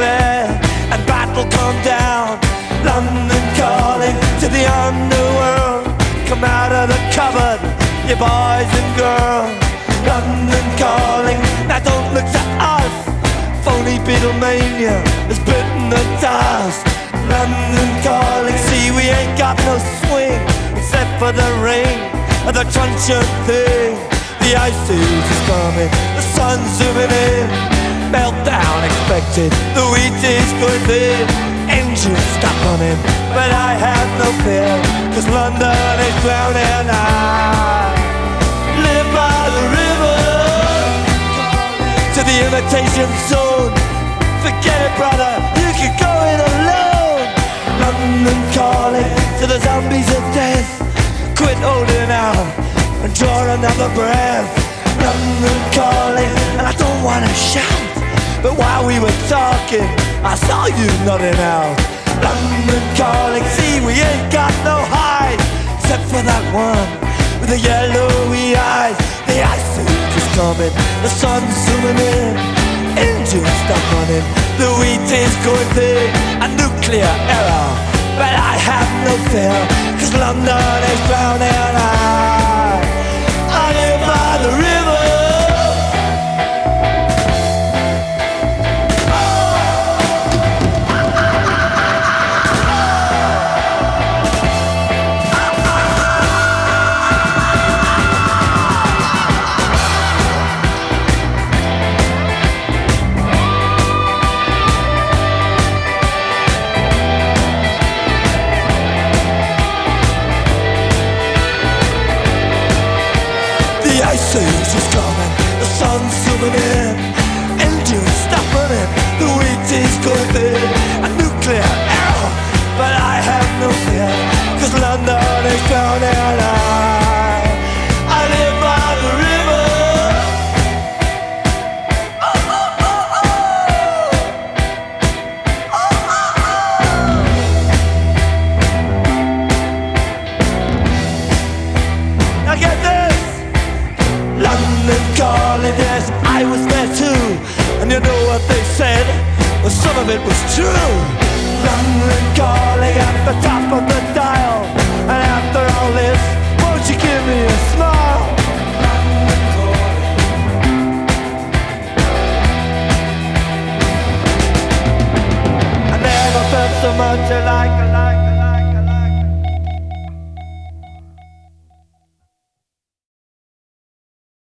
declare and battle come down. London calling to the underworld. Come out of the cupboard, you boys and girls. London calling, now don't look to us. Phony Beatlemania has bitten the dust. London calling, see we ain't got no swing except for the rain and the truncheon thing. The ice is coming, the sun's zooming in. Expected, the wheat is going thin. Engines stop running, but I have no fear, cause London is drowning. I live by the river to the imitation zone. Forget it, brother, you can go it alone. London calling to the zombies of death. Quit holding out and draw another breath. London calling, and I don't wanna shout. But while we were talking, I saw you nodding out. London calling, see we ain't got no hide except for that one with the yellowy eyes. The ice age is coming, the sun's zooming in, engines stop running, the wheat is going thin, a nuclear error. But I have no fear, cause London is drowning. Ice is coming, the sun's zooming in, engines stop running, the wheat is going thin, a nuclear error, but I have no fear, cause London is drowning. I, the garland, yes, I was there too. And you know what they said? Well, some of it was true. London calling at the top of the dial.